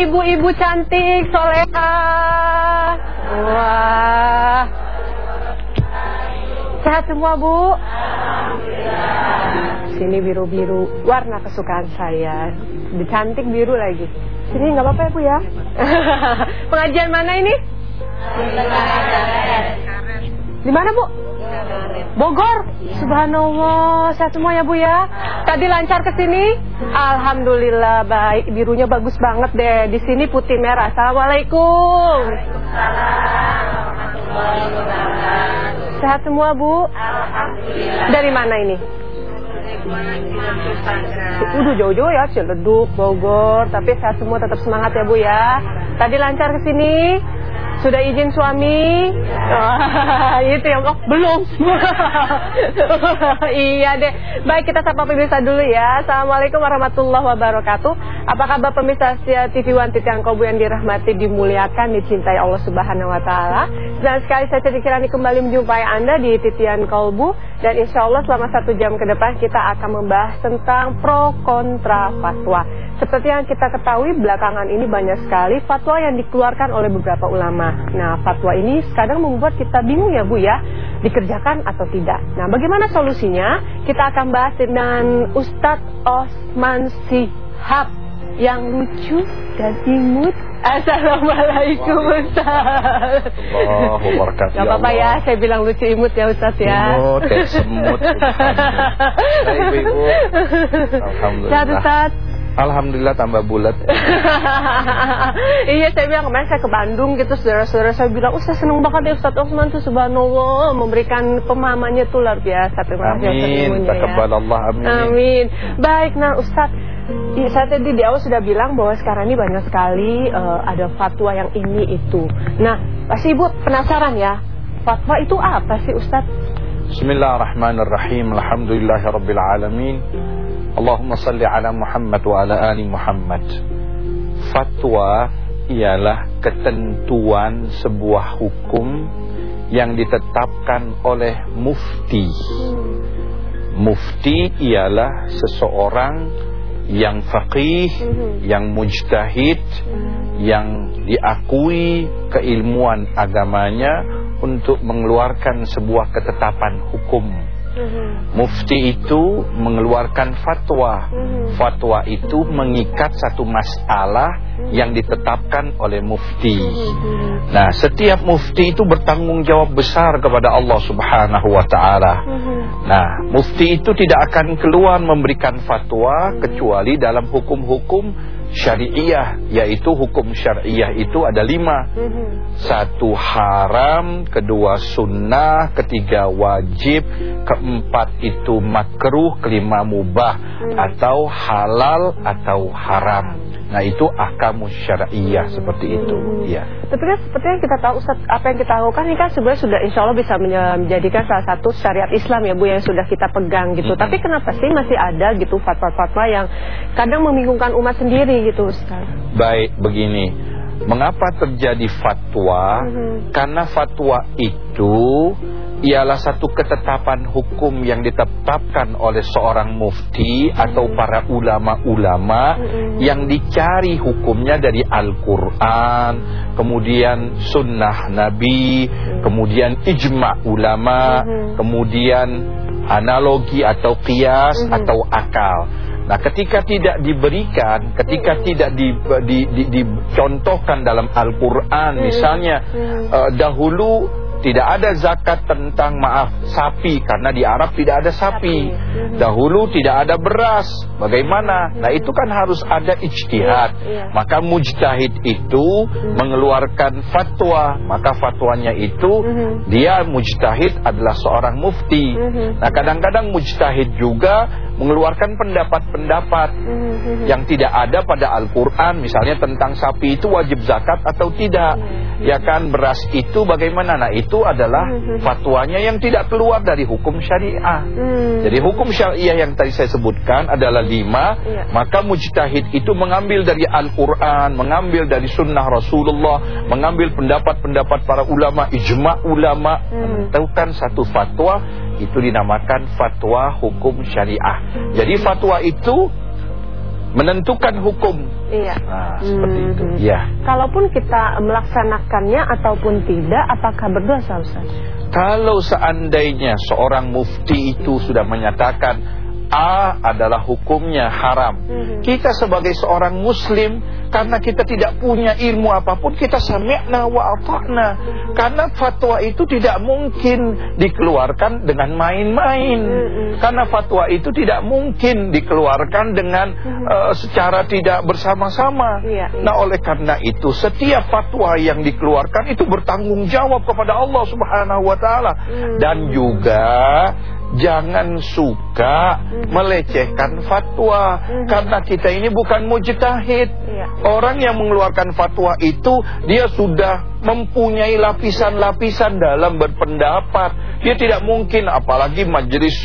Ibu-ibu cantik soleha. Wah. Sehat semua bu? Sini biru-biru, warna kesukaan saya. Cantik biru lagi. Sini nggak apa-apa ya bu ya? Pengajian mana ini? Di mana bu? Bogor. Subhanallah, sehat semua ya Bu ya. Tadi lancar ke sini? Alhamdulillah baik. Birunya bagus banget deh. Di sini putih merah. Assalamualaikum. Sehat semua Bu? Alhamdulillah. Dari mana ini? Udah jauh-jauh ya, Ciledug, Bogor. Tapi sehat semua tetap semangat ya Bu ya. Tadi lancar ke sini? Sudah izin suami? Itu yang oh, belum. iya deh. Baik kita sapa pemirsa dulu ya. Assalamualaikum warahmatullahi wabarakatuh. Apa kabar pemirsa setia TV One Titian Kobu yang dirahmati, dimuliakan, dicintai Allah Subhanahu Wa Taala. Dan sekali saya Kirani kembali menjumpai Anda di Titian Kolbu dan insya Allah selama satu jam ke depan kita akan membahas tentang pro kontra fatwa. Seperti yang kita ketahui belakangan ini banyak sekali fatwa yang dikeluarkan oleh beberapa ulama. Nah fatwa ini kadang membuat kita bingung ya Bu ya, dikerjakan atau tidak. Nah bagaimana solusinya? Kita akan bahas dengan Ustadz Osman Sihab yang lucu dan imut. Assalamualaikum Ustaz. Gak apa-apa ya, saya bilang lucu imut ya Ustaz ya. Imut, ya semut. Baik Ibu. Alhamdulillah. Sehat Ustaz. Alhamdulillah tambah bulat. iya saya bilang kemarin saya ke Bandung gitu saudara-saudara saya bilang Ustaz seneng banget ya Ustaz Osman tuh subhanallah memberikan pemahamannya tuh luar biasa terima kasih Amin. ya. Allah amin. Amin. Baik nah Ustaz Ya, saya tadi di awal sudah bilang bahwa sekarang ini banyak sekali uh, ada fatwa yang ini itu. Nah, pasti Ibu penasaran ya, fatwa itu apa sih Ustaz? Bismillahirrahmanirrahim. Alhamdulillahirabbil alamin. Allahumma salli ala Muhammad wa ala ali Muhammad. Fatwa ialah ketentuan sebuah hukum yang ditetapkan oleh mufti. Mufti ialah seseorang yang faqih, yang mujtahid, yang diakui keilmuan agamanya untuk mengeluarkan sebuah ketetapan hukum. Mufti itu mengeluarkan fatwa. Fatwa itu mengikat satu masalah yang ditetapkan oleh mufti. Nah, setiap mufti itu bertanggung jawab besar kepada Allah Subhanahu wa taala. Nah, mufti itu tidak akan keluar memberikan fatwa kecuali dalam hukum-hukum syariah yaitu hukum syariah itu ada lima. Satu haram kedua sunnah ketiga wajib keempat itu makruh kelima mubah atau halal atau haram Nah itu ahkamus syariah seperti itu ya. Tapi kan seperti yang kita tahu Ustaz, apa yang kita lakukan ini kan sebenarnya sudah insya Allah bisa menjadikan salah satu syariat Islam ya Bu yang sudah kita pegang gitu. -hmm. Tapi kenapa sih masih ada gitu fatwa-fatwa yang kadang membingungkan umat sendiri gitu Ustaz? Baik begini, mengapa terjadi fatwa? -hmm. Karena fatwa itu ialah satu ketetapan hukum yang ditetapkan oleh seorang mufti atau para ulama-ulama yang dicari hukumnya dari Al-Quran, kemudian sunnah Nabi, kemudian ijma' ulama, kemudian analogi atau kias atau akal. Nah, ketika tidak diberikan, ketika tidak di, di, di, dicontohkan dalam Al-Quran, misalnya uh, dahulu tidak ada zakat tentang maaf sapi karena di Arab tidak ada sapi. Dahulu tidak ada beras. Bagaimana? Nah, itu kan harus ada ijtihad. Iya, iya. Maka mujtahid itu mengeluarkan fatwa, maka fatwanya itu dia mujtahid adalah seorang mufti. Nah, kadang-kadang mujtahid juga mengeluarkan pendapat-pendapat yang tidak ada pada Al-Qur'an misalnya tentang sapi itu wajib zakat atau tidak. Ya kan beras itu bagaimana? Nah, itu itu adalah hmm. fatwanya yang tidak keluar dari hukum syariah. Hmm. Jadi hukum syariah yang tadi saya sebutkan adalah lima, ya. maka mujtahid itu mengambil dari Al-Quran, mengambil dari sunnah Rasulullah, mengambil pendapat-pendapat para ulama, ijma' ulama, hmm. menentukan satu fatwa, itu dinamakan fatwa hukum syariah. Jadi fatwa itu menentukan hukum. Iya. Nah, seperti Hmm, itu. hmm. Ya. Kalaupun kita melaksanakannya ataupun tidak, apakah berdosa Ustaz? Kalau seandainya seorang mufti itu sudah menyatakan A adalah hukumnya haram. Mhm. Kita sebagai seorang muslim karena kita tidak punya ilmu apa pun kita sami'na wa ata'na. Karena fatwa itu tidak mungkin dikeluarkan dengan main-main. Mhm. Karena fatwa itu tidak mungkin dikeluarkan dengan eh, secara tidak bersama-sama. Iya. Nah, oleh karena itu setiap fatwa yang dikeluarkan itu bertanggung jawab kepada Allah Subhanahu wa taala Hmm. dan juga jangan suka melecehkan fatwa karena kita ini bukan mujtahid. Iya. Orang yang mengeluarkan fatwa itu dia sudah mempunyai lapisan-lapisan dalam berpendapat. Dia tidak mungkin apalagi majelis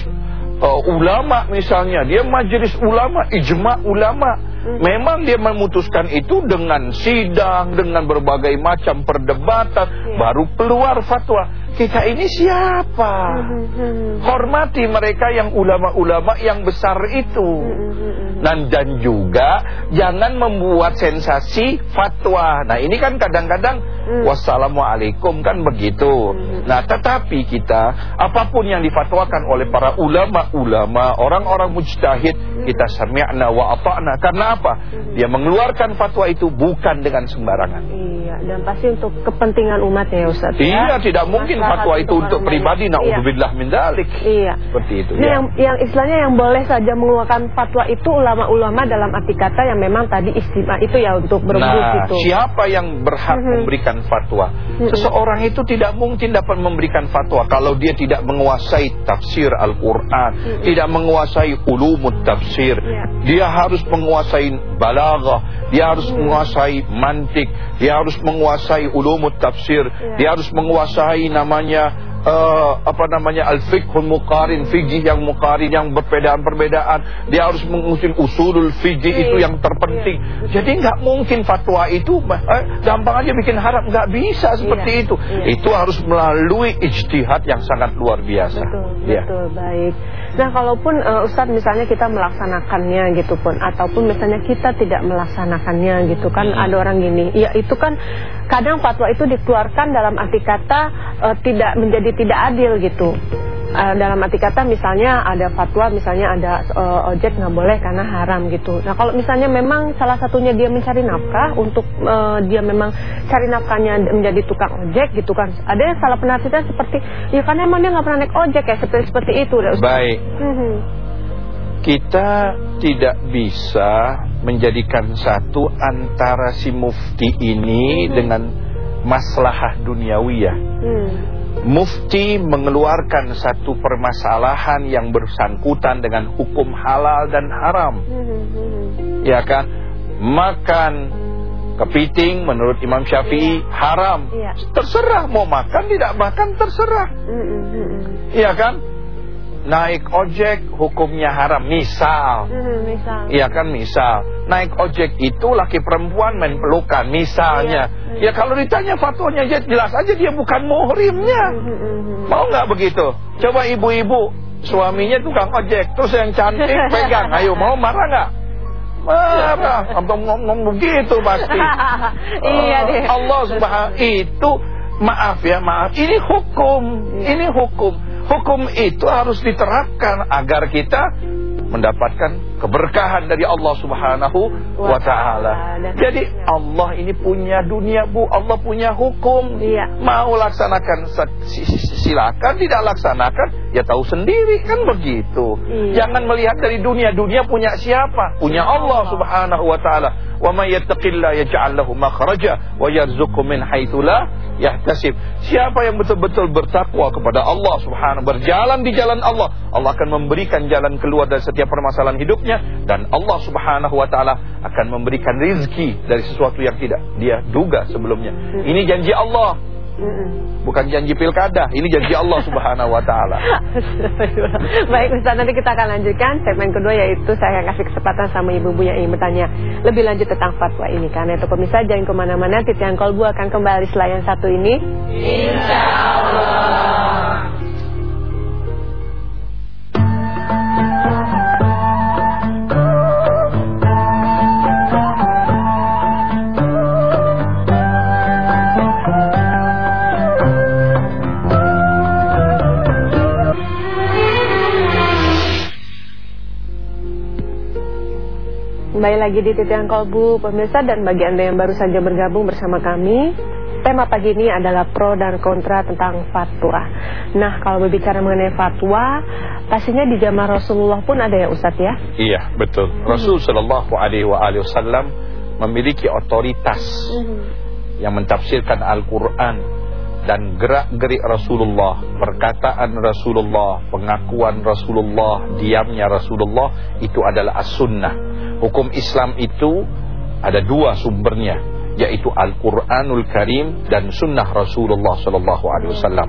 uh, ulama misalnya, dia majelis ulama, ijma ulama. Memang dia memutuskan itu dengan sidang, dengan berbagai macam perdebatan, Iya. baru keluar fatwa. Kita ini siapa? Hmm, Hormati mereka yang ulama-ulama yang besar itu. hmm, Dan, dan juga jangan membuat sensasi fatwa. Nah ini kan kadang-kadang wassalamualaikum kan begitu. Nah tetapi kita apa pun yang difatwakan oleh para ulama-ulama, orang-orang mujtahid, kita sami'na wa ata'na. Karena apa? Dia mengeluarkan fatwa itu bukan dengan sembarangan. Iya, dan pasti untuk kepentingan umat ya Ustaz. ya. Iya, tidak mungkin fatwa itu untuk pribadi. Iya. Naudzubillah min dalik. Iya. Seperti itu. Nah, ya. yang, yang istilahnya yang boleh saja mengeluarkan fatwa itu ulama-ulama dalam arti kata yang memang tadi istimewa itu ya untuk berebut Nah, itu. siapa yang berhak Mhm. memberikan fatwa? Mhm. Seseorang itu tidak mungkin dapat memberikan fatwa kalau dia tidak menguasai tafsir Al-Quran, tidak menguasai ulumut tafsir. Iya. Dia harus menguasai balaghah, dia harus menguasai mantik, dia harus menguasai ulumut tafsir, Iya. dia harus menguasai namanya eh, apa namanya al-fiqhul muqarin, fikih yang muqarin yang berbedaan-perbedaan. Dia harus mengusul usulul fikih Iya. itu yang terpenting. Jadi nggak mungkin fatwa itu eh, gampang aja bikin haram, nggak bisa seperti Iya, itu. iya. Itu harus melalui ijtihad yang sangat luar biasa. Betul, Ya. betul, baik. Nah, kalaupun uh, Ustadz misalnya kita melaksanakannya gitu pun, ataupun misalnya kita tidak melaksanakannya gitu kan, Hmm. ada orang gini, ya itu kan kadang fatwa itu dikeluarkan dalam arti kata uh, tidak menjadi tidak adil gitu. Uh, dalam arti kata misalnya ada fatwa misalnya ada uh, ojek nggak boleh karena haram gitu. Nah kalau misalnya memang salah satunya dia mencari nafkah untuk uh, dia memang cari nafkahnya menjadi tukang ojek gitu kan. Ada yang salah penafsiran seperti ya karena emang dia nggak pernah naik ojek ya seperti seperti itu. Baik, Mhm. kita tidak bisa menjadikan satu antara si mufti ini dengan maslahah duniawiyah. Hmm. Mufti mengeluarkan satu permasalahan yang bersangkutan dengan hukum halal dan haram. Mhm, mhm. Ya kan? Makan kepiting menurut Imam Syafi'i haram. Iya. Terserah mau makan tidak makan terserah. Iya kan? Naik ojek hukumnya haram. Misal. Misal. Iya kan misal Naik ojek itu laki perempuan main pelukan Misalnya Iya. Ya kalau ditanya fatwanya ya jelas aja dia bukan muhrimnya Mhm, mhm. Mau nggak begitu? Coba ibu-ibu Suaminya tukang ojek Terus yang cantik pegang Ayo mau marah nggak? Marah Atau ngomong begitu pasti Iya deh. Eh, Allah subhanahu itu Maaf ya maaf Ini hukum Iya. Ini hukum Hukum itu harus diterapkan Agar kita mendapatkan keberkahan dari Allah Subhanahu wa taala. Jadi Allah ini punya dunia Bu, Allah punya hukum. Iya. Mau laksanakan silakan, tidak laksanakan ya tahu sendiri kan begitu. Iya. Jangan melihat dari dunia, dunia punya siapa? Punya Allah Subhanahu wa taala. Wa may yattaqillaha yaj'al lahu makhraja wa yarzuqhu min haitsu la yahtasib. Siapa yang betul-betul bertakwa kepada Allah Subhanahu berjalan di jalan Allah, Allah akan memberikan jalan keluar dari setiap permasalahan hidupnya dan Allah Subhanahu wa taala akan memberikan rizki dari sesuatu yang tidak dia duga sebelumnya. Ini janji Allah, bukan janji pilkada. Ini janji Allah Subhanahu wa taala. Baik Ustaz, nanti kita akan lanjutkan segmen kedua yaitu saya akan kasih kesempatan sama ibu-ibu yang ingin bertanya lebih lanjut tentang fatwa ini. Karena itu pemirsa jangan ke mana-mana, titian kolbu akan kembali setelah yang satu ini. Lagi di Titian Kolbu pemirsa dan bagi Anda yang baru saja bergabung bersama kami Tema pagi ini adalah pro dan kontra tentang fatwa Nah kalau berbicara mengenai fatwa Pastinya di zaman Rasulullah pun ada ya Ustadz ya Iya betul hmm. Rasul Shallallahu Alaihi Wasallam memiliki otoritas hmm. Yang mentafsirkan Al-Quran dan gerak-gerik Rasulullah, perkataan Rasulullah, pengakuan Rasulullah, diamnya Rasulullah itu adalah as-sunnah. Hukum Islam itu ada dua sumbernya, yaitu Al-Qur'anul Karim dan sunnah Rasulullah sallallahu alaihi wasallam.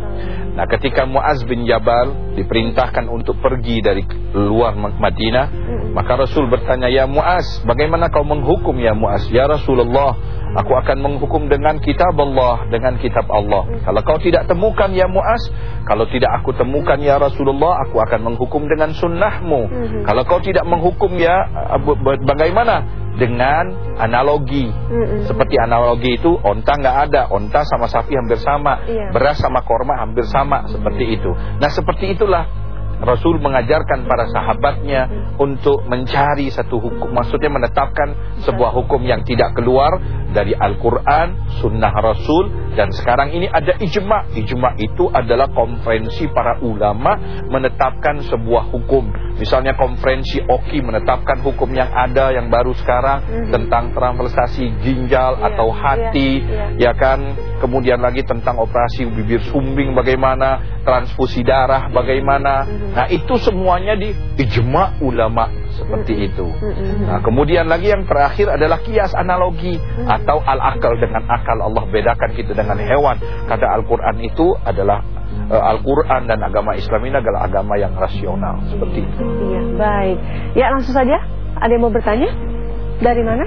Nah, ketika Muaz bin Jabal diperintahkan untuk pergi dari luar Madinah, maka Rasul bertanya, "Ya Muaz, bagaimana kau menghukum ya Muaz?" "Ya Rasulullah, Aku akan menghukum dengan kitab Allah, dengan kitab Allah. Kalau kau tidak temukan ya Muaz, kalau tidak aku temukan ya Rasulullah, aku akan menghukum dengan sunnahmu. Mhm. Kalau kau tidak menghukum ya, bagaimana? Dengan analogi. Mhm. Seperti analogi itu, onta nggak ada, onta sama sapi hampir sama, iya. beras sama korma hampir sama, seperti itu. Nah seperti itulah Rasul mengajarkan para sahabatnya untuk mencari satu hukum maksudnya menetapkan sebuah hukum yang tidak keluar dari Al-Qur'an, sunnah Rasul dan sekarang ini ada ijma. Ijma itu adalah konferensi para ulama menetapkan sebuah hukum Misalnya konferensi OKI menetapkan hukum yang ada yang baru sekarang mm -hmm. tentang transplantasi ginjal yeah, atau hati, yeah, yeah. ya kan. Kemudian lagi tentang operasi bibir sumbing bagaimana, transfusi darah bagaimana. Mm -hmm. Nah, itu semuanya di ijma ulama seperti itu. Nah, kemudian lagi yang terakhir adalah kias analogi atau al-akal dengan akal Allah bedakan kita dengan hewan. Kata Al-Qur'an itu adalah uh, Al-Quran dan agama Islam ini adalah agama yang rasional seperti itu. Iya, baik. Ya langsung saja. Ada yang mau bertanya? Dari mana?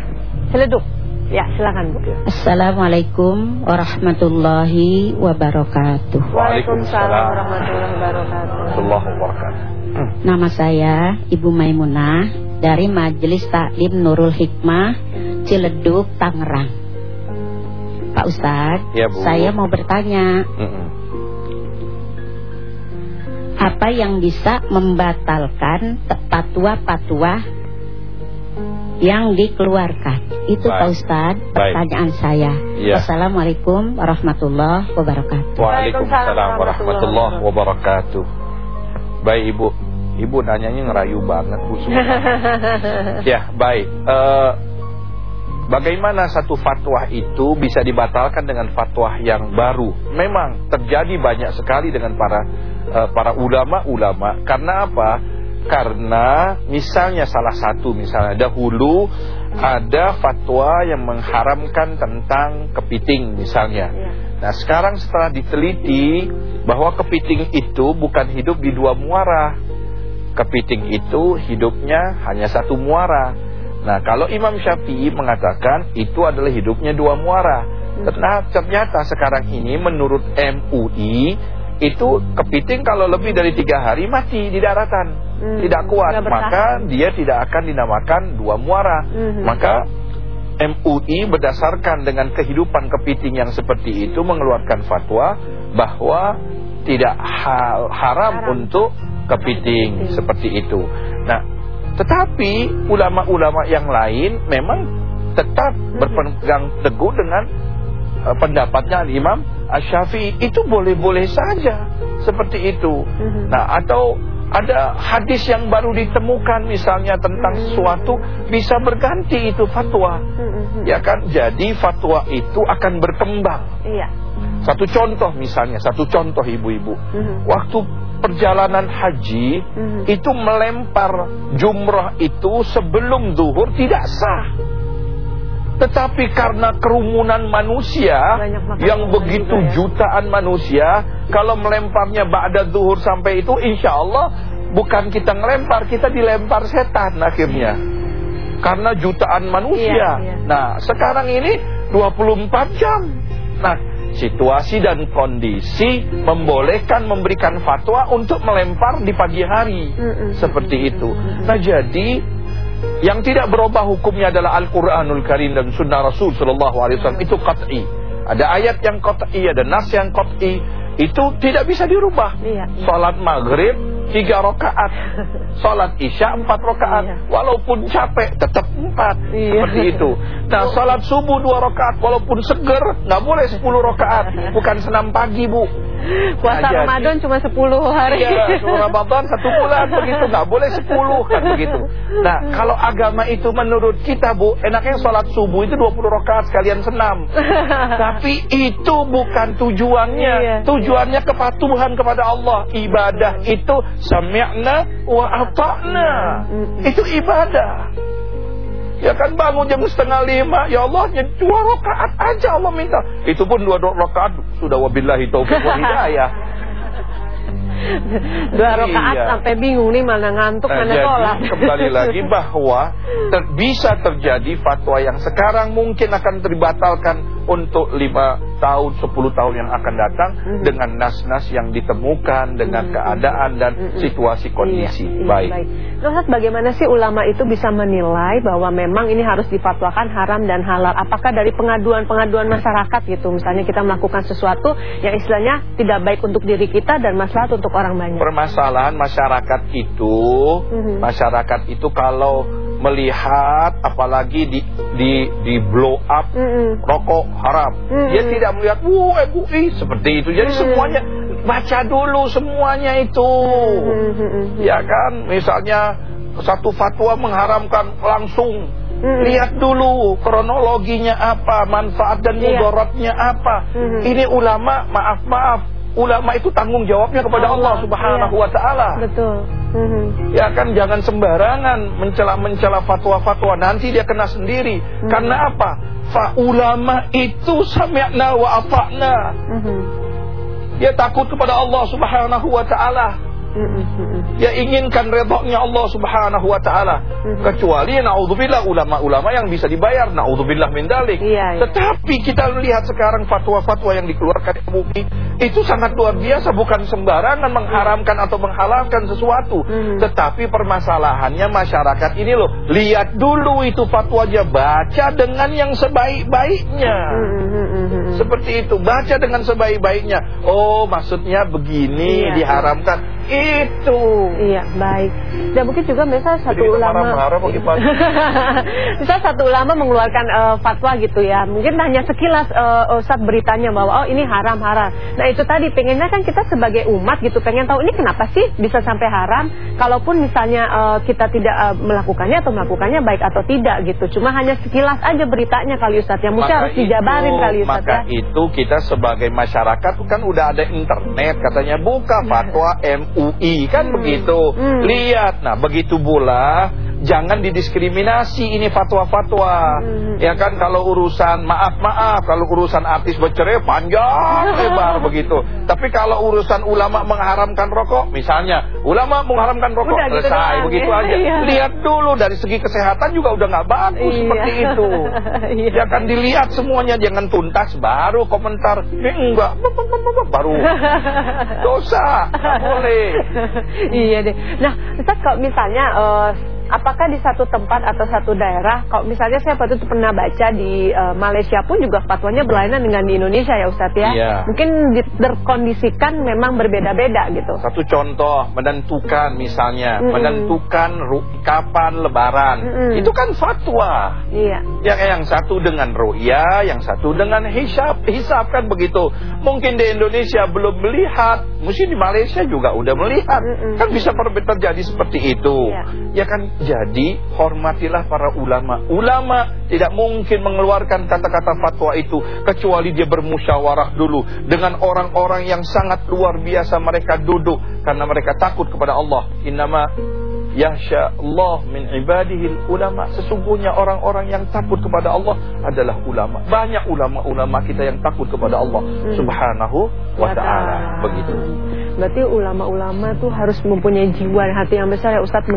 Seleduk. Ya, silakan Bu. Assalamualaikum warahmatullahi wabarakatuh. Waalaikumsalam warahmatullahi wabarakatuh. Nama saya Ibu Maimunah dari Majelis Taklim Nurul Hikmah Ciledug Tangerang. Pak Ustadz, ya, saya mau bertanya. Mm -mm apa yang bisa membatalkan fatwa-fatwa yang dikeluarkan. Itu Baik. Pak Ustaz pertanyaan Baik. saya. Ya. Assalamualaikum warahmatullahi wabarakatuh. Waalaikumsalam warahmatullahi wabarakatuh. Baik Ibu. Ibu nanyanya ngerayu banget Bu Ya, baik. Uh, Bagaimana satu fatwa itu bisa dibatalkan dengan fatwa yang baru? Memang terjadi banyak sekali dengan para uh, para ulama-ulama. Karena apa? Karena misalnya salah satu misalnya dahulu ada fatwa yang mengharamkan tentang kepiting misalnya. Ya. Nah sekarang setelah diteliti bahwa kepiting itu bukan hidup di dua muara. Kepiting itu hidupnya hanya satu muara. Nah kalau Imam Syafi'i mengatakan itu adalah hidupnya dua muara Nah ternyata sekarang ini menurut MUI Itu kepiting kalau lebih dari tiga hari mati di daratan. Hmm, Tidak kuat. Maka dia tidak akan dinamakan dua muara. Hmm. Maka MUI berdasarkan dengan kehidupan kepiting yang seperti itu Mengeluarkan fatwa bahwa tidak haram, haram. untuk kepiting, kepiting. seperti itu. Nah tetapi ulama-ulama yang lain memang tetap berpegang teguh dengan uh, pendapatnya Imam Asy-Syafi'i. Itu boleh-boleh saja seperti itu. Mhm. Nah, atau ada hadis yang baru ditemukan misalnya tentang mhm. sesuatu bisa berganti itu fatwa. Mhm. Ya kan? Jadi fatwa itu akan berkembang. Iya. Satu contoh misalnya, satu contoh ibu-ibu. Waktu perjalanan haji itu melempar jumrah itu sebelum zuhur tidak sah. Tetapi karena kerumunan manusia yang begitu ya. jutaan manusia, kalau melemparnya ba'da zuhur sampai itu insya Allah bukan kita ngelempar, kita dilempar setan akhirnya. Karena jutaan manusia. Iya, iya. Nah, sekarang ini 24 jam. Nah, situasi dan kondisi membolehkan memberikan fatwa untuk melempar di pagi hari seperti itu. Nah jadi yang tidak berubah hukumnya adalah Al-Quranul Karim dan Sunnah Rasul Sallallahu Alaihi Wasallam itu qat'i. Ada ayat yang qat'i, ada nas yang qat'i. Itu tidak bisa dirubah. Iya, iya. Salat maghrib tiga rakaat. Salat Isya empat rakaat. Iya. Walaupun capek tetap empat. Iya. Seperti itu. Nah, salat subuh dua rakaat walaupun seger nggak boleh sepuluh rakaat. Bukan senam pagi, Bu. Puasa nah, Ramadan cuma 10 hari. Iya, Ramadan satu bulan begitu, nggak boleh 10 kan begitu. Nah, kalau agama itu menurut kita Bu, enaknya sholat subuh itu 20 rakaat sekalian senam. Tapi itu bukan tujuannya. Iya. Tujuannya kepatuhan kepada Allah. Ibadah itu sami'na wa ata'na. Itu ibadah. Ya kan bangun jam setengah lima, ya Allah dua rakaat aja Allah minta. Itu pun dua rakaat sudah wabillahi taufiq wa hidayah. dua rakaat iya. sampai bingung nih mana ngantuk nah, mana sholat. Kembali lagi bahwa ter bisa terjadi fatwa yang sekarang mungkin akan dibatalkan untuk lima tahun, sepuluh tahun yang akan datang mm -hmm. dengan nas-nas yang ditemukan dengan mm -hmm. keadaan dan mm -hmm. situasi kondisi. Iya, iya, baik. baik. Ustaz, bagaimana sih ulama itu bisa menilai bahwa memang ini harus difatwakan haram dan halal? Apakah dari pengaduan-pengaduan masyarakat gitu? Misalnya kita melakukan sesuatu yang istilahnya tidak baik untuk diri kita dan masalah untuk orang banyak. Permasalahan masyarakat itu, mm -hmm. masyarakat itu kalau melihat apalagi di di di blow up mm -hmm. rokok haram. Mm -hmm. Dia tidak melihat wuh MUI seperti itu. Jadi mm -hmm. semuanya baca dulu semuanya itu. Mm -hmm. Ya kan? Misalnya satu fatwa mengharamkan langsung Hmm. Lihat dulu kronologinya apa, manfaat dan iya. mudaratnya apa. Hmm. Ini ulama, maaf-maaf, ulama itu tanggung jawabnya kepada Allah, Allah Subhanahu iya. wa taala. Betul. Hmm. Ya kan jangan sembarangan mencela-mencela fatwa-fatwa nanti dia kena sendiri. Hmm. Karena apa? Fa ulama itu sami'na wa ata'na. Hmm. Dia takut kepada Allah Subhanahu wa taala. Ya inginkan redoknya Allah subhanahu wa ta'ala. Kecuali na'udzubillah ulama-ulama yang bisa dibayar. Na'udzubillah min dalik. Iya, iya. Tetapi kita lihat sekarang fatwa-fatwa yang dikeluarkan MUI Itu sangat luar biasa. Bukan sembarangan mengharamkan atau menghalalkan sesuatu. Tetapi permasalahannya masyarakat ini loh. Lihat dulu itu fatwanya. Baca dengan yang sebaik-baiknya. Seperti itu. Baca dengan sebaik-baiknya. Oh maksudnya begini iya. diharamkan itu. Iya, baik. Dan mungkin juga misal satu Jadi ulama marah, -marah misal satu ulama mengeluarkan uh, fatwa gitu ya. Mungkin hanya sekilas uh, Ustaz beritanya bahwa oh ini haram haram. Nah, itu tadi pengennya kan kita sebagai umat gitu pengen tahu ini kenapa sih bisa sampai haram? Kalaupun misalnya uh, kita tidak uh, melakukannya atau melakukannya baik atau tidak gitu. Cuma hanya sekilas aja beritanya kali Ustaz. Yang mungkin harus dijabarin kali Ustaz maka ya. itu kita sebagai masyarakat kan udah ada internet katanya buka fatwa MU UI kan hmm. begitu. Hmm. Lihat, nah begitu pula jangan didiskriminasi ini fatwa-fatwa. Hmm. Ya kan kalau urusan maaf-maaf kalau urusan artis bercerai panjang lebar begitu. Tapi kalau urusan ulama mengharamkan rokok misalnya, ulama mengharamkan rokok udah, gitu selesai gitu begitu aja. Iya. Lihat dulu dari segi kesehatan juga udah nggak bagus iya. seperti itu. iya. Ya kan dilihat semuanya jangan tuntas baru komentar. Eh, enggak baru dosa, nggak boleh. Iya deh. Nah, Ustaz kalau misalnya uh, apakah di satu tempat atau satu daerah kalau misalnya saya waktu itu pernah baca di uh, Malaysia pun juga fatwanya berlainan dengan di Indonesia ya Ustadz ya yeah. mungkin terkondisikan memang berbeda-beda gitu satu contoh menentukan misalnya mm -mm. menentukan kapan lebaran mm -mm. itu kan fatwa iya yang yang satu dengan ru'ya yang satu dengan hisab hisab kan begitu mungkin di Indonesia belum melihat mungkin di Malaysia juga udah melihat mm -mm. kan bisa terjadi seperti itu yeah. ya kan jadi hormatilah para ulama. Ulama tidak mungkin mengeluarkan kata-kata fatwa itu kecuali dia bermusyawarah dulu dengan orang-orang yang sangat luar biasa mereka duduk karena mereka takut kepada Allah. Innama Yahsya Allah min ibadihil ulama. Sesungguhnya orang-orang yang takut kepada Allah adalah ulama. Banyak ulama-ulama kita yang takut kepada Allah. Hmm. Subhanahu wa ta'ala. Begitu. Berarti ulama-ulama tuh harus mempunyai jiwa dan hati yang besar. Ya Ustadz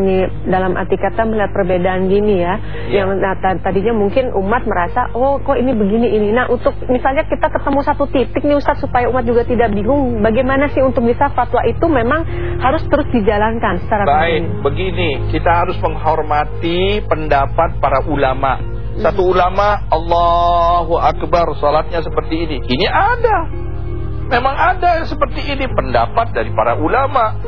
dalam arti kata melihat perbedaan gini ya, ya. Yang nah, tadinya mungkin umat merasa oh kok ini begini ini. Nah untuk misalnya kita ketemu satu titik nih Ustadz supaya umat juga tidak bingung Bagaimana sih untuk bisa fatwa itu memang harus terus dijalankan secara Baik, begini begini, kita harus menghormati pendapat para ulama. Satu ulama, Allahu Akbar, salatnya seperti ini. Ini ada. Memang ada yang seperti ini pendapat dari para ulama.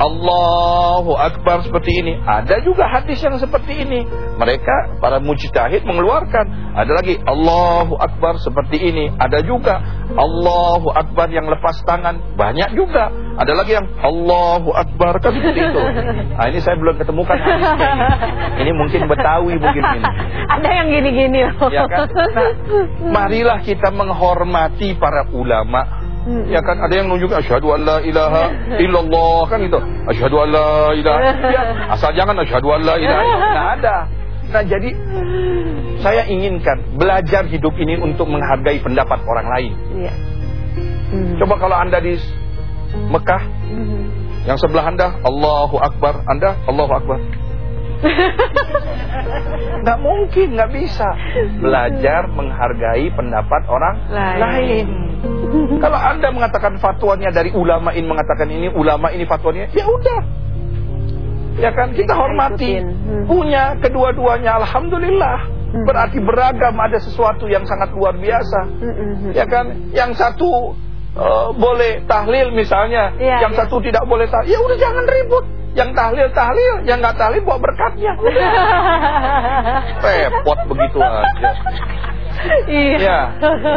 Allahu Akbar seperti ini. Ada juga hadis yang seperti ini. Mereka para mujtahid mengeluarkan. Ada lagi Allahu Akbar seperti ini. Ada juga Allahu Akbar yang lepas tangan. Banyak juga. Ada lagi yang Allahu Akbar kan seperti itu. Nah, ini saya belum ketemukan hadisnya. Ini mungkin Betawi mungkin ini. Ada yang gini-gini. Ya kan? Nah, marilah kita menghormati para ulama Hmm. Ya kan ada yang nunjuk asyhadu an la ilaha illallah kan gitu. Asyhadu an la ilaha ya, asal jangan asyhadu an la ilaha Enggak ada. Nah, jadi saya inginkan belajar hidup ini untuk menghargai pendapat orang lain. Ya. Hmm. Coba kalau Anda di Mekah, hmm. yang sebelah Anda Allahu Akbar, Anda Allahu Akbar. Nggak mungkin, nggak bisa belajar menghargai pendapat orang lain. lain. Kalau anda mengatakan fatwanya dari ulama ini mengatakan ini ulama ini fatwanya, ya udah. Ya kan kita hormati. Hmm. Punya kedua-duanya alhamdulillah. Hmm. Berarti beragam ada sesuatu yang sangat luar biasa. Hmm, ya kan? Yang satu uh, boleh tahlil misalnya, ya, yang ya. satu tidak boleh tahlil. Ya udah jangan ribut. Yang tahlil tahlil, yang nggak tahlil bawa berkatnya. Repot begitu aja iya. Ya.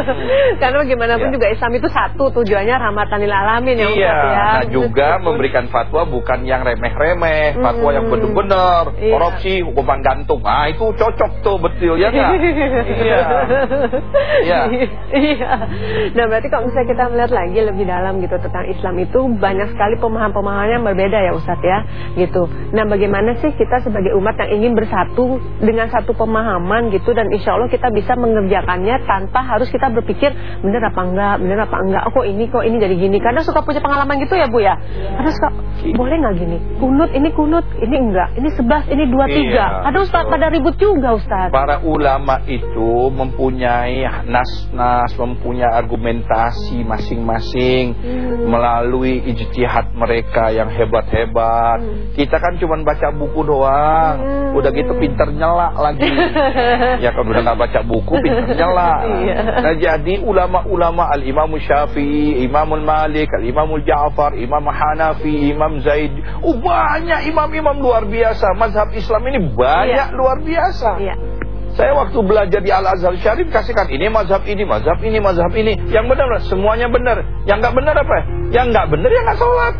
Karena bagaimanapun ya. juga Islam itu satu tujuannya rahmatan lil alamin ya Iya. Ya. Nah juga memberikan fatwa bukan yang remeh-remeh, fatwa yang benar-benar iya. korupsi, hukuman gantung. Ah itu cocok tuh betul ya kan? iya. Iya. Iya. Nah berarti kalau misalnya kita melihat lagi lebih dalam gitu tentang Islam itu banyak sekali pemahaman-pemahaman yang berbeda ya Ustadz ya, gitu. Nah bagaimana sih kita sebagai umat yang ingin bersatu dengan satu pemahaman gitu dan insya Allah kita bisa mengerjakan mengerjakannya tanpa harus kita berpikir bener apa enggak, bener apa enggak. Oh kok ini kok ini jadi gini. Karena suka punya pengalaman gitu ya Bu ya. Karena suka boleh nggak gini? Kunut ini kunut, ini enggak. Ini sebelas, ini dua tiga. Iya, Aduh Ustaz pada ribut juga Ustaz. Para ulama itu mempunyai nas-nas, mempunyai argumentasi masing-masing hmm. melalui ijtihad mereka yang hebat-hebat. Hmm. Kita kan cuma baca buku doang. Hmm. Udah gitu pinter nyelak lagi. ya kalau udah nggak baca buku pinter nyala. Iya. Nah jadi ulama-ulama Al-Imam Syafi'i, Imam Malik, Al-Imam Ja'far, Imam Hanafi, Imam Zaid. Oh banyak imam-imam luar biasa. Mazhab Islam ini banyak iya. luar biasa. Iya. Saya waktu belajar di Al-Azhar Syarif kasihkan ini mazhab ini, mazhab ini, mazhab ini. Yang benar semuanya benar. Yang nggak benar apa? Yang nggak benar ya nggak sholat.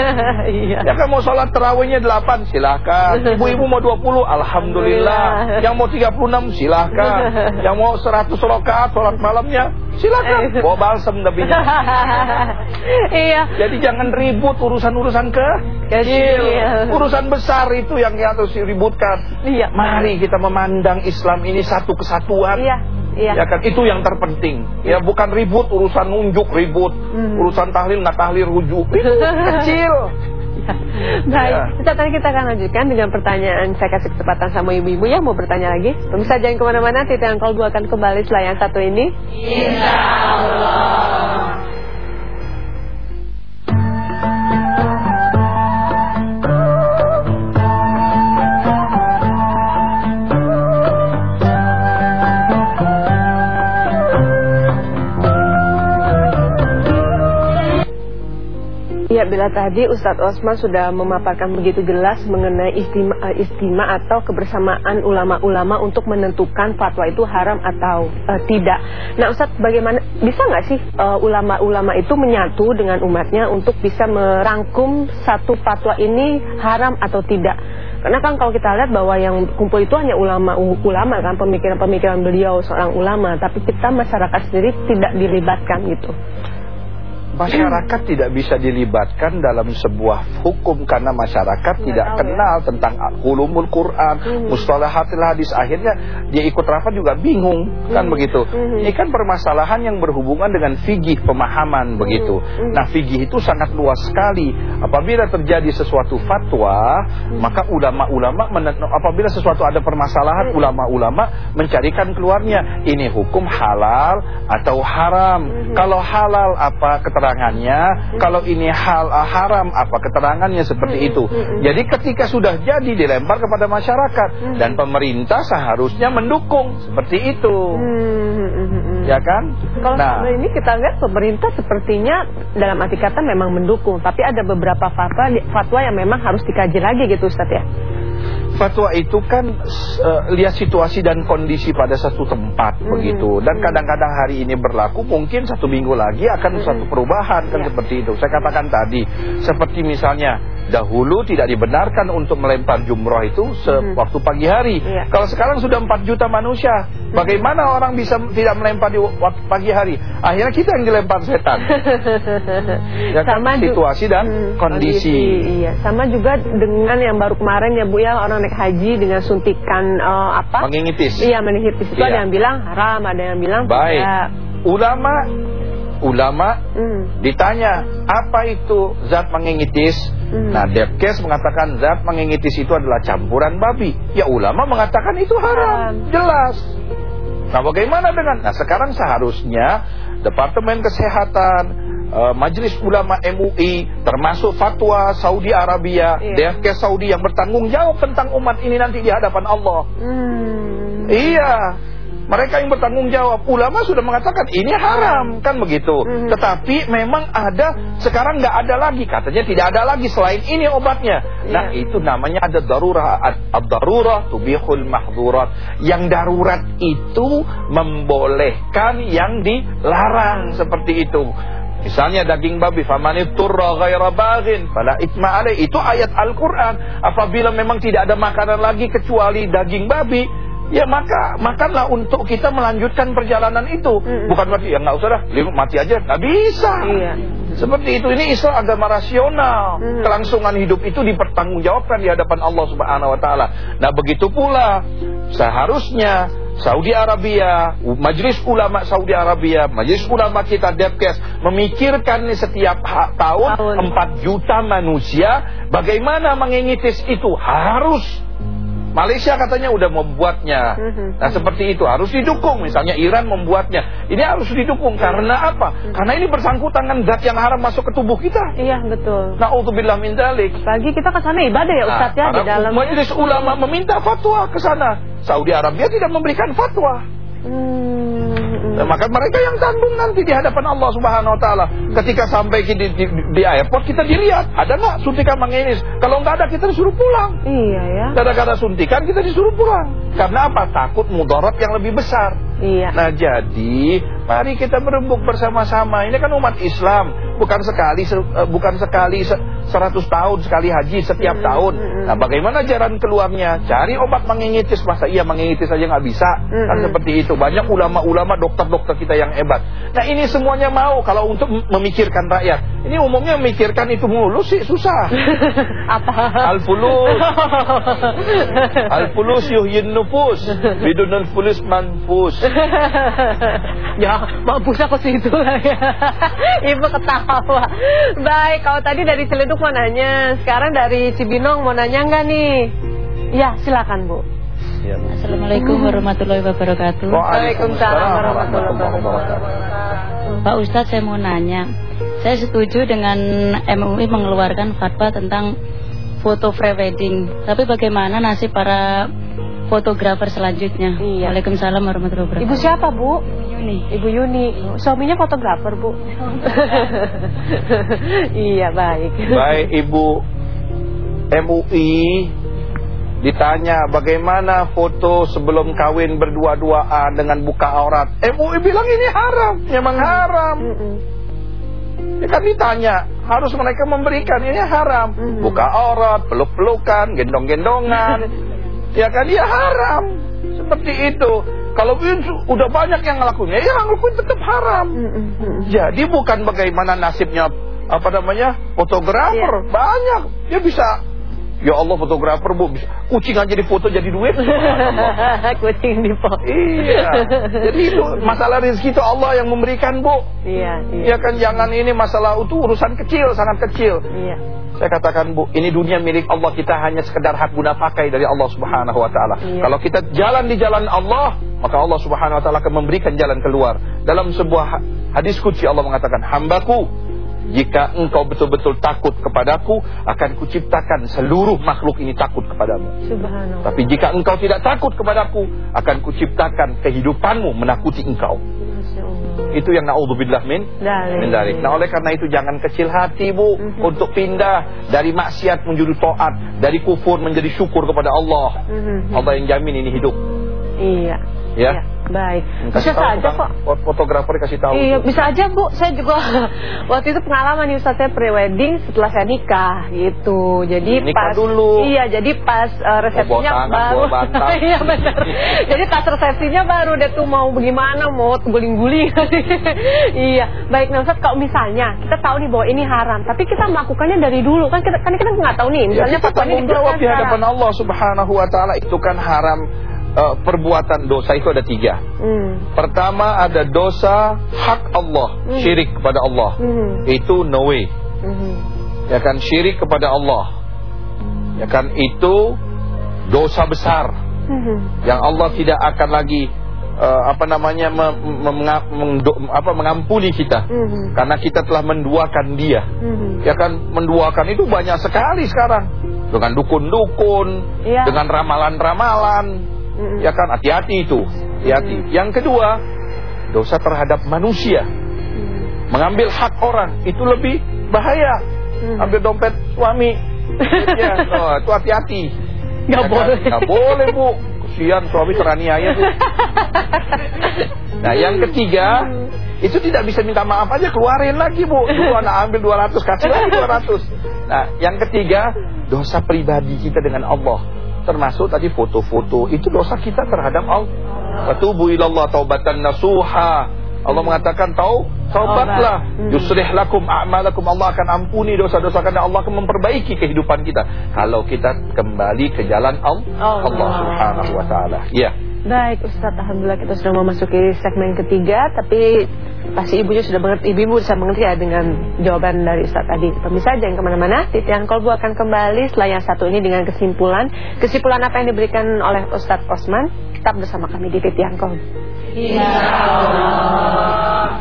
iya. Ya kan mau sholat terawihnya 8 silahkan. Ibu-ibu mau 20 alhamdulillah. Yang mau 36 silahkan. Yang mau 100 rakaat sholat malamnya silakan. Bawa balsam tapi. iya. Jadi jangan ribut urusan-urusan ke kecil. Iya. Urusan besar itu yang harus diributkan. Iya. Mari kita memandang Islam ini satu kesatuan. Iya. Iya. Ya kan itu yang terpenting. Ya bukan ribut urusan nunjuk ribut, hmm. urusan tahlil nggak tahlil rujuk. Itu kecil. Ya. Baik, ya. kita tadi kita akan lanjutkan dengan pertanyaan Saya kasih kesempatan sama ibu-ibu ya Mau bertanya lagi Pemirsa jangan ke mana-mana Titi Angkol 2 akan kembali setelah yang satu ini Insya Allah bila tadi Ustadz Osman sudah memaparkan begitu jelas mengenai istima, uh, istima atau kebersamaan ulama-ulama untuk menentukan fatwa itu haram atau uh, tidak. Nah Ustadz bagaimana, bisa nggak sih eh, ulama-ulama uh, itu menyatu dengan umatnya untuk bisa merangkum satu fatwa ini haram atau tidak? Karena kan kalau kita lihat bahwa yang kumpul itu hanya ulama-ulama kan pemikiran-pemikiran beliau seorang ulama, tapi kita masyarakat sendiri tidak dilibatkan gitu. Masyarakat tidak bisa dilibatkan dalam sebuah hukum karena masyarakat Nggak tidak kenal ya. tentang ulumul Quran, hmm. mustalahatil hadis. Akhirnya dia ikut rapat juga bingung, kan hmm. begitu. Hmm. Ini kan permasalahan yang berhubungan dengan fikih pemahaman hmm. begitu. Hmm. Nah, fikih itu sangat luas sekali. Apabila terjadi sesuatu fatwa, hmm. maka ulama-ulama apabila sesuatu ada permasalahan, hmm. ulama-ulama hmm. mencarikan keluarnya. Ini hukum halal atau haram. Hmm. Kalau halal apa keterangan keterangannya, kalau ini hal uh, haram apa keterangannya seperti itu. Jadi ketika sudah jadi dilempar kepada masyarakat. Dan pemerintah seharusnya mendukung. Seperti itu. Ya kan? Kalau nah, ini kita lihat pemerintah sepertinya dalam arti kata memang mendukung, tapi ada beberapa fatwa fatwa yang memang harus dikaji lagi gitu Ustaz ya. Fatwa itu kan uh, lihat situasi dan kondisi pada satu tempat hmm. begitu dan kadang-kadang hari ini berlaku mungkin satu minggu lagi akan hmm. satu perubahan kan ya. seperti itu. Saya katakan tadi seperti misalnya dahulu tidak dibenarkan untuk melempar jumroh itu sewaktu hmm. pagi hari. Ya. Kalau sekarang sudah 4 juta manusia, bagaimana orang bisa tidak melempar di waktu pagi hari? Akhirnya kita yang dilempar setan. ya kan? sama situasi dan hmm, kondisi. kondisi. Iya, sama juga dengan yang baru kemarin ya Bu ya orang naik haji dengan suntikan uh, apa? Mengingitis. Iya, mengingitis. Itu iya. ada yang bilang haram, ada yang bilang Baik. tidak. Ulama ulama hmm. ditanya apa itu zat mengingitis hmm. nah Depkes mengatakan zat mengingitis itu adalah campuran babi ya ulama mengatakan itu haram, jelas nah bagaimana dengan nah sekarang seharusnya Departemen Kesehatan uh, Majelis Ulama MUI termasuk fatwa Saudi Arabia yeah. Depkes Saudi yang bertanggung jawab tentang umat ini nanti di hadapan Allah hmm. iya mereka yang bertanggung jawab. Ulama sudah mengatakan ini haram, kan begitu. Hmm. Tetapi memang ada sekarang nggak ada lagi katanya tidak ada lagi selain ini obatnya. Yeah. Nah, itu namanya ada darurah ad-darurah tubihul mahdurat. Yang darurat itu membolehkan yang dilarang seperti itu. Misalnya daging babi, famani turra ghaira baghin fala itma alaih. Itu ayat Al-Qur'an. Apabila memang tidak ada makanan lagi kecuali daging babi, ya maka makanlah untuk kita melanjutkan perjalanan itu. Hmm. Bukan berarti ya nggak usah dah, mati aja, nggak bisa. Iya. Seperti itu ini Islam agama rasional. Hmm. Kelangsungan hidup itu dipertanggungjawabkan di hadapan Allah Subhanahu wa taala. Nah, begitu pula seharusnya Saudi Arabia, Majelis Ulama Saudi Arabia, Majelis Ulama kita Depkes memikirkan setiap tahun, tahun 4 juta manusia bagaimana mengingitis itu harus Malaysia katanya udah membuatnya. Mhm. Nah seperti itu harus didukung. Misalnya Iran membuatnya. Ini harus didukung karena apa? Mhm. Karena ini bersangkutan dengan zat yang haram masuk ke tubuh kita. Iya betul. Nah untuk bilang dalik. Pagi kita ke sana ibadah ya Ustaz nah, ya di dalam. Majelis ulama meminta fatwa ke sana. Saudi Arabia tidak memberikan fatwa. Hmm. Nah, maka mereka yang tanggung nanti di hadapan Allah Subhanahu wa taala. Ketika sampai di, di, di airport kita dilihat, ada nggak suntikan mengenis? Kalau nggak ada kita disuruh pulang. Iya ya. Gara-gara suntikan kita disuruh pulang. Karena apa? Takut mudarat yang lebih besar. Iya. Nah, jadi mari kita berembuk bersama-sama. Ini kan umat Islam, bukan sekali eh, bukan sekali 100 tahun sekali haji setiap hmm, tahun. Hmm, nah, bagaimana jalan keluarnya? Cari obat mengingitis. Masa iya mengingitis saja nggak bisa? Hmm, kan seperti itu. Banyak ulama-ulama dokter dokter-dokter kita yang hebat. Nah ini semuanya mau kalau untuk memikirkan rakyat. Ini umumnya memikirkan itu mulu sih susah. Apa? Al-fulus. Al-fulus yuhyin nufus. Bidun al-fulus manfus. ya mampus aku situ lah ya. Ibu ketawa. Baik, kalau tadi dari Celiduk mau nanya, sekarang dari Cibinong mau nanya nggak nih? Ya, silakan Bu. Ya. Assalamualaikum warahmatullahi wabarakatuh. Waalaikumsalam warahmatullahi wabarakatuh. Pak Ustadz saya mau nanya, saya setuju dengan MUI mengeluarkan fatwa tentang foto prewedding. Tapi bagaimana nasib para fotografer selanjutnya? Iya. Waalaikumsalam warahmatullahi wabarakatuh. Ibu siapa Bu? Yuni. Ibu Yuni. Suaminya fotografer Bu. iya baik. Baik Ibu MUI Ditanya bagaimana foto sebelum kawin berdua-duaan dengan buka aurat. MUI bilang ini haram, memang haram. Ya kan ditanya, harus mereka memberikan ini haram. Buka aurat, peluk-pelukan, gendong-gendongan. ya kan dia haram. Seperti itu. Kalau udah banyak yang ngelakuinnya, ya ngelakuin tetap haram. Jadi bukan bagaimana nasibnya apa namanya fotografer, yeah. banyak dia bisa Ya Allah fotografer bu, kucing aja foto jadi duit. kucing foto. Iya. Jadi itu masalah rezeki itu Allah yang memberikan bu. Iya. Iya ya kan jangan ini masalah itu urusan kecil, sangat kecil. Iya. Saya katakan bu, ini dunia milik Allah kita hanya sekedar hak guna pakai dari Allah Subhanahu Wa Taala. Iya. Kalau kita jalan di jalan Allah, maka Allah Subhanahu Wa Taala akan memberikan jalan keluar. Dalam sebuah hadis kunci Allah mengatakan, hambaku jika engkau betul-betul takut kepadaku, akan kuciptakan seluruh makhluk ini takut kepadamu. Tapi jika engkau tidak takut kepadaku, akan kuciptakan kehidupanmu menakuti engkau. Itu yang naudzubillah min min dari. Nah, oleh karena itu jangan kecil hati, Bu, mm -hmm. untuk pindah dari maksiat menjadi taat, dari kufur menjadi syukur kepada Allah. Mm -hmm. Allah yang jamin ini hidup. Iya. Ya. ya. Baik. Bisa saja kok. Fotografer kasih tahu. Iya, bisa aja Bu. Saya juga waktu itu pengalaman nih Ustaz saya pre-wedding setelah saya nikah gitu. Jadi nikah pas dulu. Iya, jadi pas uh, resepsinya oh, baru. iya benar. jadi pas resepsinya baru dia tuh mau bagaimana, mau guling-guling. iya. Baik, nah Ustaz kalau misalnya kita tahu nih bahwa ini haram, tapi kita melakukannya dari dulu kan kita kan kita nggak tahu nih misalnya ya, kita tanggung jawab di hadapan Allah Subhanahu wa taala itu kan haram uh, perbuatan dosa itu ada tiga. Hmm. Pertama ada dosa hak Allah, hmm. syirik kepada Allah. Hmm. Itu no way. Hmm. Ya kan syirik kepada Allah. Ya kan itu dosa besar. Hmm. Yang Allah tidak akan lagi uh, apa namanya apa, mengampuni kita hmm. karena kita telah menduakan dia hmm. ya kan menduakan itu banyak sekali sekarang dengan dukun-dukun ya. dengan ramalan-ramalan ya kan? Hati-hati itu. Hati-hati. Yang kedua dosa terhadap manusia. Hmm. mengambil hak orang itu lebih bahaya. Hmm. ambil dompet suami. Ya oh, itu hati-hati. Nggak ya boleh. Kan? nggak boleh bu. Kesian suami teraniaya bu. Nah yang ketiga itu tidak bisa minta maaf aja keluarin lagi bu. Itu anak ambil 200 kasih lagi 200 nah yang ketiga dosa pribadi kita dengan Allah termasuk tadi foto-foto itu dosa kita terhadap Allah. Fatubu ilallah taubatan nasuha. Allah mengatakan tau taubatlah. Hmm. yuslih lakum a'malakum. Allah akan ampuni dosa-dosa karena Allah akan memperbaiki kehidupan kita. Kalau kita kembali ke jalan Allah, Allah Subhanahu wa taala. Ya. Baik Ustaz, Alhamdulillah kita sudah memasuki segmen ketiga Tapi pasti ibunya sudah mengerti, ibu-ibu bisa mengerti ya dengan jawaban dari Ustaz tadi. Pemirsa jangan ke mana-mana, Titian Kolbu akan kembali setelah yang satu ini dengan kesimpulan. Kesimpulan apa yang diberikan oleh Ustaz Osman? Tetap bersama kami di Titian Kolbu Ya Allah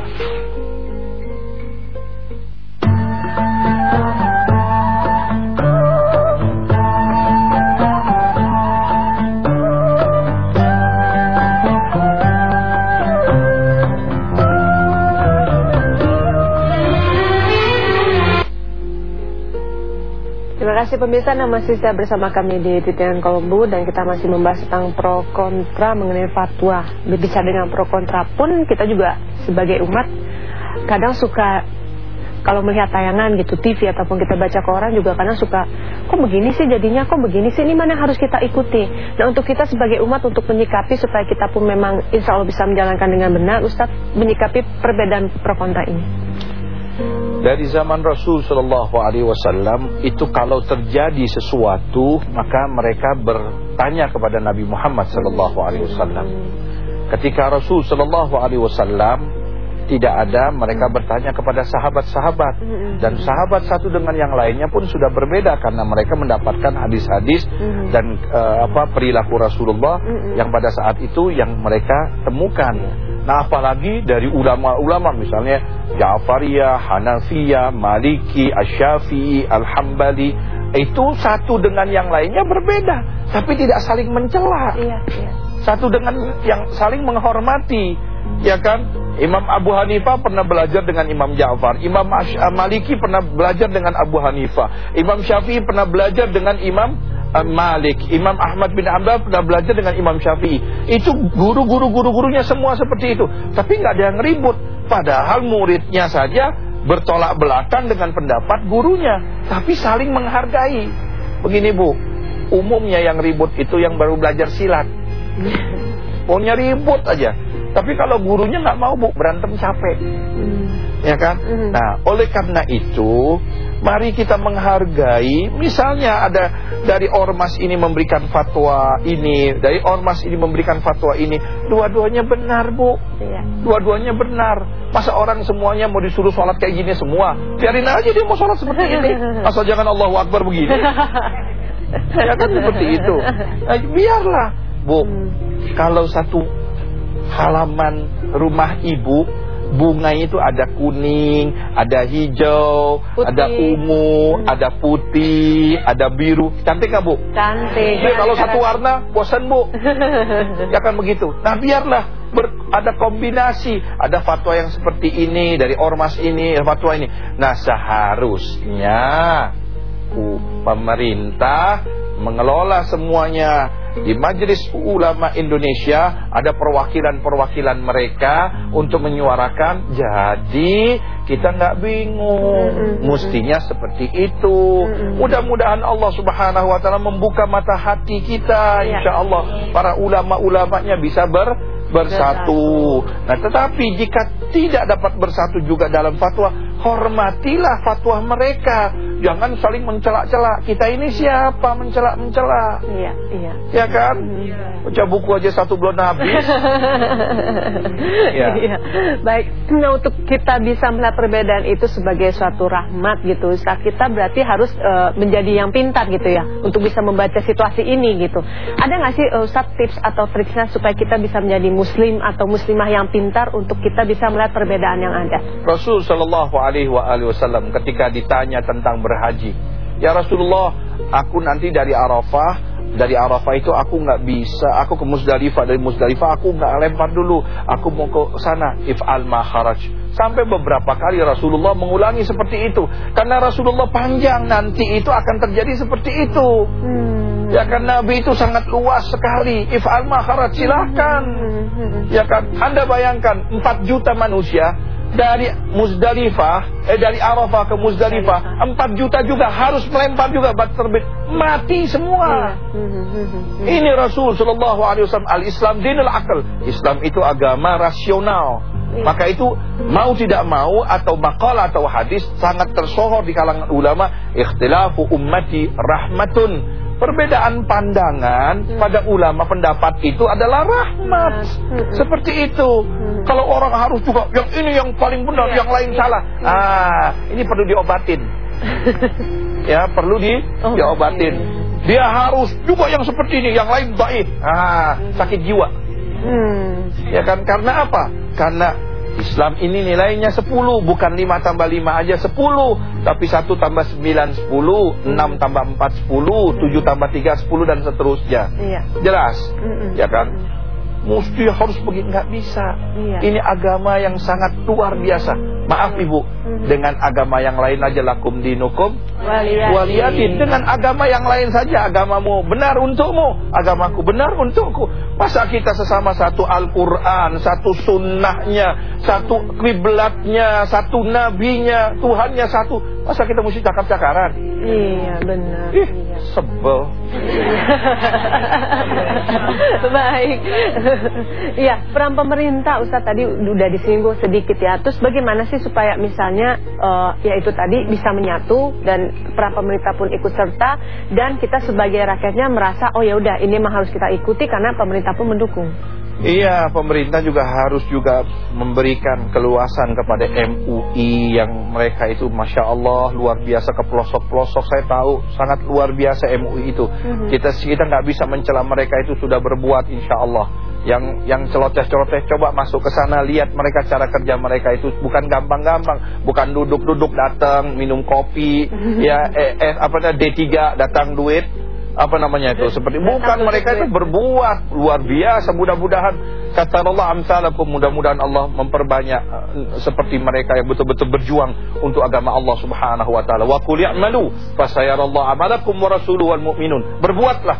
kasih pemirsa yang masih saya bersama kami di Titian Kolbu dan kita masih membahas tentang pro kontra mengenai fatwa. Bisa dengan pro kontra pun kita juga sebagai umat kadang suka kalau melihat tayangan gitu TV ataupun kita baca koran juga kadang suka kok begini sih jadinya kok begini sih ini mana harus kita ikuti. Nah untuk kita sebagai umat untuk menyikapi supaya kita pun memang insya Allah bisa menjalankan dengan benar Ustadz menyikapi perbedaan pro kontra ini. Dari zaman Rasul Shallallahu Alaihi Wasallam itu kalau terjadi sesuatu maka mereka bertanya kepada Nabi Muhammad Shallallahu Alaihi Wasallam. Ketika Rasul Shallallahu Alaihi Wasallam tidak ada, mereka bertanya kepada sahabat-sahabat dan sahabat satu dengan yang lainnya pun sudah berbeda karena mereka mendapatkan hadis-hadis dan uh, apa perilaku Rasulullah yang pada saat itu yang mereka temukan. Nah apalagi dari ulama-ulama misalnya Ja'fariyah, Hanafiyah, Maliki, Asyafi'i, Al-Hambali Itu satu dengan yang lainnya berbeda Tapi tidak saling mencela iya, iya. Satu dengan yang saling menghormati Ya kan Imam Abu Hanifah pernah belajar dengan Imam Ja'far Imam Maliki pernah belajar dengan Abu Hanifah Imam Syafi'i pernah belajar dengan Imam Malik, Imam Ahmad bin Ambal pernah belajar dengan Imam Syafi'i. Itu guru-guru guru-gurunya semua seperti itu. Tapi nggak ada yang ribut. Padahal muridnya saja bertolak belakang dengan pendapat gurunya, tapi saling menghargai. Begini Bu, umumnya yang ribut itu yang baru belajar silat. Pokoknya ribut aja. Tapi kalau gurunya nggak mau Bu, berantem capek. Hmm. Ya kan? Hmm. Nah, oleh karena itu Mari kita menghargai Misalnya ada dari ormas ini memberikan fatwa ini Dari ormas ini memberikan fatwa ini Dua-duanya benar bu iya. Dua-duanya benar Masa orang semuanya mau disuruh sholat kayak gini semua Biarin aja dia mau sholat seperti ini Asal jangan Allahu Akbar begini Ya kan seperti itu nah, Biarlah bu hmm. Kalau satu halaman rumah ibu bunga itu ada kuning, ada hijau, putih. ada ungu, hmm. ada putih, ada biru. Cantik nggak bu? Cantik. Jadi kalau satu warna, bosan bu. ya kan begitu. Nah biarlah ber, ada kombinasi, ada fatwa yang seperti ini dari ormas ini, fatwa ini. Nah, seharusnya pemerintah mengelola semuanya di Majelis Ulama Indonesia ada perwakilan-perwakilan mereka untuk menyuarakan. Jadi kita nggak bingung, mestinya seperti itu. Mudah-mudahan Allah Subhanahu Wa Taala membuka mata hati kita, ya. insya Allah para ulama-ulamanya bisa ber bersatu. Nah, tetapi jika tidak dapat bersatu juga dalam fatwa, hormatilah fatwa mereka. Jangan saling mencela-cela. Kita ini siapa mencela-mencela? Iya, iya. Ya kan? Iya. Baca buku aja satu bulan habis. ya. Iya. Baik. Nah, untuk kita bisa melihat perbedaan itu sebagai suatu rahmat gitu. Ustaz, kita berarti harus uh, menjadi yang pintar gitu ya untuk bisa membaca situasi ini gitu. Ada nggak sih uh, Ustaz tips atau triksnya supaya kita bisa menjadi muslim atau muslimah yang pintar untuk kita bisa melihat perbedaan yang ada? Rasul sallallahu alaihi wasallam ketika ditanya tentang ber berhaji. Ya Rasulullah, aku nanti dari Arafah dari Arafah itu aku nggak bisa, aku ke Musdalifah dari Musdalifah aku nggak lempar dulu, aku mau ke sana. If al maharaj. Sampai beberapa kali Rasulullah mengulangi seperti itu, karena Rasulullah panjang nanti itu akan terjadi seperti itu. Hmm. Ya kan Nabi itu sangat luas sekali. If al maharaj silahkan. Hmm. Ya kan, Anda bayangkan 4 juta manusia dari Muzdalifah, eh dari Arafah ke Muzdalifah, 4 juta juga harus melempar juga bat terbit. Mati semua. Iya. Ini Rasul sallallahu alaihi wasallam al-Islam dinul akal. Islam itu agama rasional. Iya. Maka itu mau tidak mau atau makal atau hadis sangat tersohor di kalangan ulama ikhtilafu ummati rahmatun Perbedaan pandangan hmm. pada ulama pendapat itu adalah rahmat. Hmm. Seperti itu. Hmm. Kalau orang harus juga yang ini yang paling benar, yeah. yang lain yeah. salah. Ah, ini perlu diobatin. ya, perlu di oh, diobatin. Dia harus juga yang seperti ini, yang lain baik. Ah, sakit jiwa. Hmm. Ya kan karena apa? Karena Islam ini nilainya 10 Bukan 5 tambah 5 aja 10 Tapi 1 tambah 9 10 6 tambah 4 10 7 tambah 3 10 dan seterusnya iya. Jelas mm -mm. Ya kan Mesti harus begitu nggak bisa iya. Ini agama yang sangat luar biasa Maaf ibu. Mm-hmm. Dengan agama yang lain aja lakum dinukum Waliyatin Dengan agama yang lain saja Agamamu benar untukmu. Agamaku benar untukku. Masa kita sesama satu Al-Quran Satu sunnahnya Satu kiblatnya Satu nabinya Tuhannya satu Masa kita mesti cakap-cakaran? Iya benar. Ih, iya. sebel Baik. Iya peran pemerintah Ustaz tadi udah disinggung sedikit ya. Terus bagaimana sih supaya misalnya uh, Ya itu tadi bisa menyatu Dan peran pemerintah pun ikut serta Dan kita sebagai rakyatnya merasa Oh ya udah ini memang harus kita ikuti Karena pemerintah pun mendukung Iya, pemerintah juga harus juga memberikan keluasan kepada MUI yang mereka itu Masya Allah luar biasa ke pelosok-pelosok. Saya tahu sangat luar biasa MUI itu. Mm-hmm. Kita kita nggak bisa mencela mereka itu sudah berbuat Insya Allah. Yang yang celoteh-celoteh coba masuk ke sana lihat mereka cara kerja mereka itu bukan gampang-gampang, bukan duduk-duduk datang minum kopi, mm-hmm. ya eh, eh apa namanya D3 datang duit apa namanya itu seperti bukan mereka itu berbuat luar biasa mudah-mudahan kata Allah amsalakum mudah-mudahan Allah memperbanyak uh, seperti mereka yang betul-betul berjuang untuk agama Allah Subhanahu wa taala. Wa qul ya'malu fasayarallahu amalakum wa rasuluhu wal mu'minun. Berbuatlah.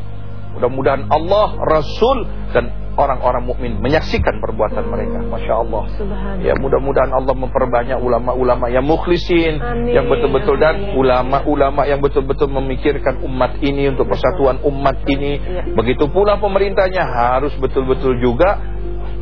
Mudah-mudahan Allah Rasul dan orang-orang mukmin menyaksikan perbuatan mereka. Masya Allah. Ya mudah-mudahan Allah memperbanyak ulama-ulama yang mukhlisin, Amin. yang betul-betul dan ulama-ulama yang betul-betul memikirkan umat ini untuk persatuan umat ini. Ya. Begitu pula pemerintahnya harus betul-betul juga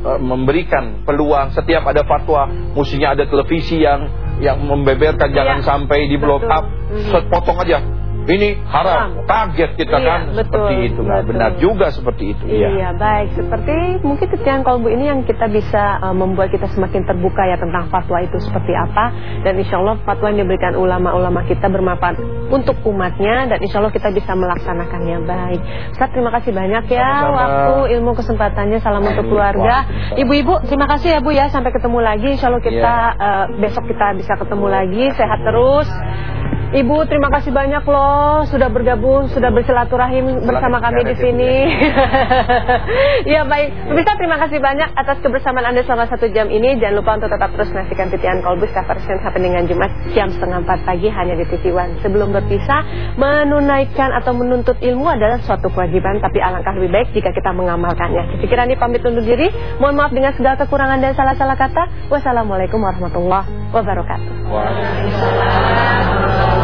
uh, memberikan peluang setiap ada fatwa, mestinya ada televisi yang yang membeberkan jangan ya. sampai di blow up, mm-hmm. potong aja ini haram. Kaget kita iya, kan betul, seperti itu. Nah, benar juga seperti itu. Iya, iya baik. Seperti mungkin ketian kolbu ini yang kita bisa uh, membuat kita semakin terbuka ya tentang fatwa itu seperti apa. Dan insya Allah fatwa yang diberikan ulama-ulama kita bermanfaat untuk umatnya. Dan insya Allah kita bisa melaksanakannya baik. Ustaz terima kasih banyak ya Sama-sama. waktu ilmu kesempatannya. Salam untuk keluarga. Ibu-ibu terima kasih ya Bu ya. Sampai ketemu lagi. Insya Allah kita ya. uh, besok kita bisa ketemu lagi. Sehat terus. Ibu terima kasih banyak loh sudah bergabung, sudah bersilaturahim bersama kami di sini. ya baik, pemirsa terima kasih banyak atas kebersamaan Anda selama satu jam ini. Jangan lupa untuk tetap terus menyaksikan titian Kolbus cover sampai dengan Jumat jam setengah empat pagi hanya di TV One. Sebelum berpisah, menunaikan atau menuntut ilmu adalah suatu kewajiban, tapi alangkah lebih baik jika kita mengamalkannya. Pikiran ini pamit undur diri. Mohon maaf dengan segala kekurangan dan salah-salah kata. Wassalamualaikum warahmatullahi wabarakatuh. Waalaikumsalam.